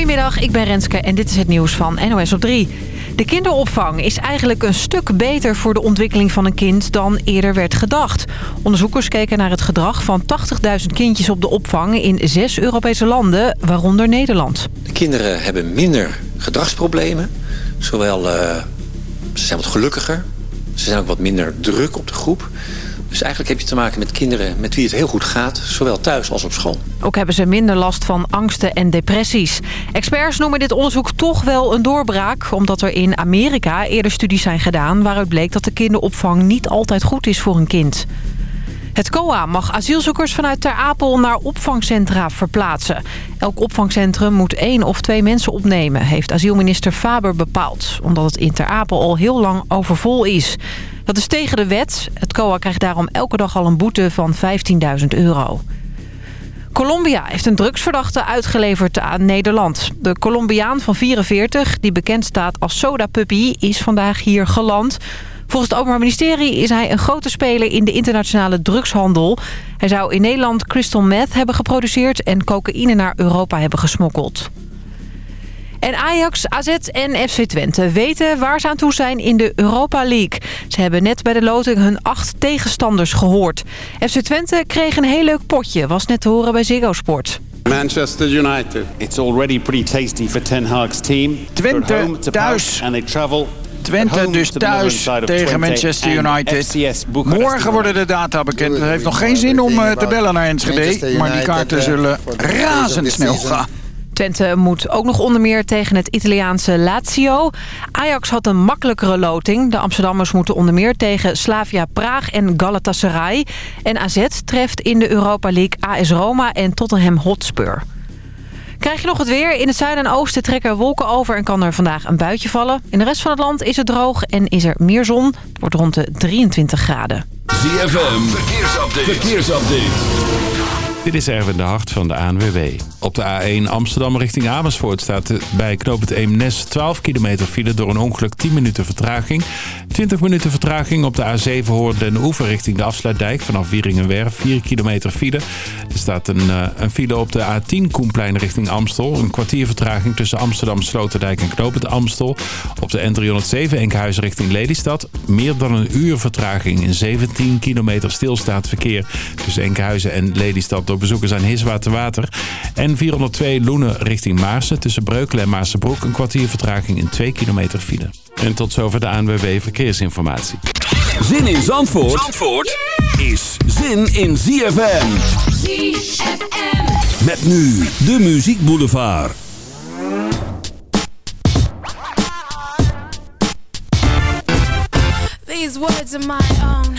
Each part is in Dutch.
Goedemiddag, ik ben Renske en dit is het nieuws van NOS op 3. De kinderopvang is eigenlijk een stuk beter voor de ontwikkeling van een kind dan eerder werd gedacht. Onderzoekers keken naar het gedrag van 80.000 kindjes op de opvang in zes Europese landen, waaronder Nederland. De kinderen hebben minder gedragsproblemen. Zowel, uh, ze zijn wat gelukkiger, ze zijn ook wat minder druk op de groep. Dus eigenlijk heb je te maken met kinderen met wie het heel goed gaat, zowel thuis als op school. Ook hebben ze minder last van angsten en depressies. Experts noemen dit onderzoek toch wel een doorbraak... omdat er in Amerika eerder studies zijn gedaan... waaruit bleek dat de kinderopvang niet altijd goed is voor een kind. Het COA mag asielzoekers vanuit Ter Apel naar opvangcentra verplaatsen. Elk opvangcentrum moet één of twee mensen opnemen, heeft asielminister Faber bepaald. Omdat het in Ter Apel al heel lang overvol is. Dat is tegen de wet. Het COA krijgt daarom elke dag al een boete van 15.000 euro. Colombia heeft een drugsverdachte uitgeleverd aan Nederland. De Colombiaan van 44, die bekend staat als Soda Puppy, is vandaag hier geland. Volgens het Openbaar Ministerie is hij een grote speler in de internationale drugshandel. Hij zou in Nederland crystal meth hebben geproduceerd en cocaïne naar Europa hebben gesmokkeld. En Ajax, AZ en FC Twente weten waar ze aan toe zijn in de Europa League. Ze hebben net bij de loting hun acht tegenstanders gehoord. FC Twente kreeg een heel leuk potje, was net te horen bij Ziggo Sport. Manchester United. It's already pretty tasty for Ten Hag's team. Twente thuis. And they travel Twente dus thuis tegen Manchester United. Morgen worden de data bekend. Het heeft nog geen zin om eh, te bellen naar Enschede. Maar die kaarten eh, zullen razendsnel gaan. Twente moet ook nog onder meer tegen het Italiaanse Lazio. Ajax had een makkelijkere loting. De Amsterdammers moeten onder meer tegen Slavia Praag en Galatasaray. En AZ treft in de Europa League AS Roma en Tottenham Hotspur. Krijg je nog het weer? In het zuiden en oosten trekken wolken over en kan er vandaag een buitje vallen. In de rest van het land is het droog en is er meer zon. Het wordt rond de 23 graden. ZFM, verkeersupdate. verkeersupdate. Dit is Erwin de Hart van de ANWB. Op de A1 Amsterdam richting Amersfoort staat bij knoop het Eemnes 12 kilometer file door een ongeluk 10 minuten vertraging. 20 minuten vertraging op de A7 Hoorn den Oever richting de afsluitdijk vanaf Wieringenwerf 4 kilometer file. Er staat een, uh, een file op de A10 Koenplein richting Amstel. Een kwartier vertraging tussen Amsterdam, Sloterdijk en knoop het Amstel. Op de N307 Enkhuizen richting Lelystad. Meer dan een uur vertraging in 17 kilometer stilstaand verkeer tussen Enkhuizen en Lelystad door bezoekers aan Hiswaterwater. En 402 Loenen richting Maarsen. Tussen Breukelen en Maarsenbroek een kwartier vertraging in 2 kilometer file. En tot zover de ANWB Verkeersinformatie. Zin in Zandvoort, Zandvoort is zin in ZFM. ZFM. Met nu de Muziek Boulevard. These words are my own.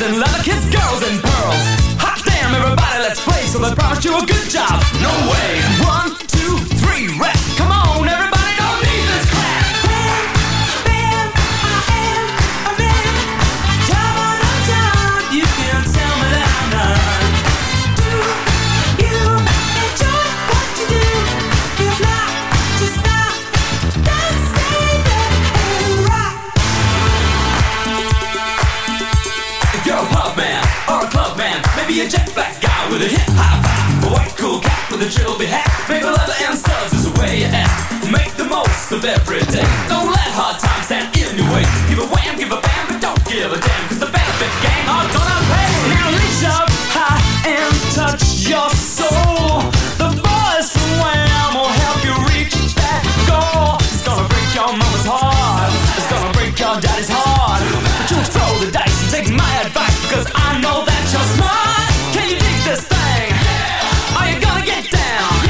boys and leather kiss girls and pearls. Hot damn, everybody, let's play. So they promised you a good job. No way. One, two, three, rap. Cool cat be hat, maybe leather and studs is the way you act. Make the most of every day. Don't let hard times stand in your way. Give a wham, give a bam, but don't give a damn, cause the benefit gang are gonna pay. Now reach up high and touch your soul. The boys from Wham will help you reach that goal. It's gonna break your mama's heart. It's gonna break your daddy's heart. But you throw the dice and take my advice, cause I know that down?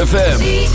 ZFM.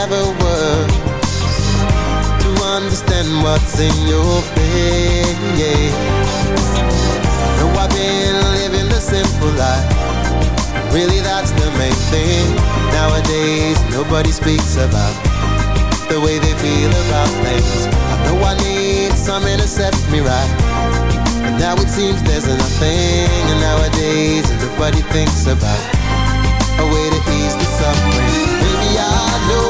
never was To understand what's in your face No, I've been living the simple life Really that's the main thing Nowadays nobody speaks about The way they feel about things I know I need something to set me right But now it seems there's nothing And nowadays everybody thinks about a way to ease the suffering. Maybe I know.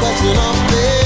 question of faith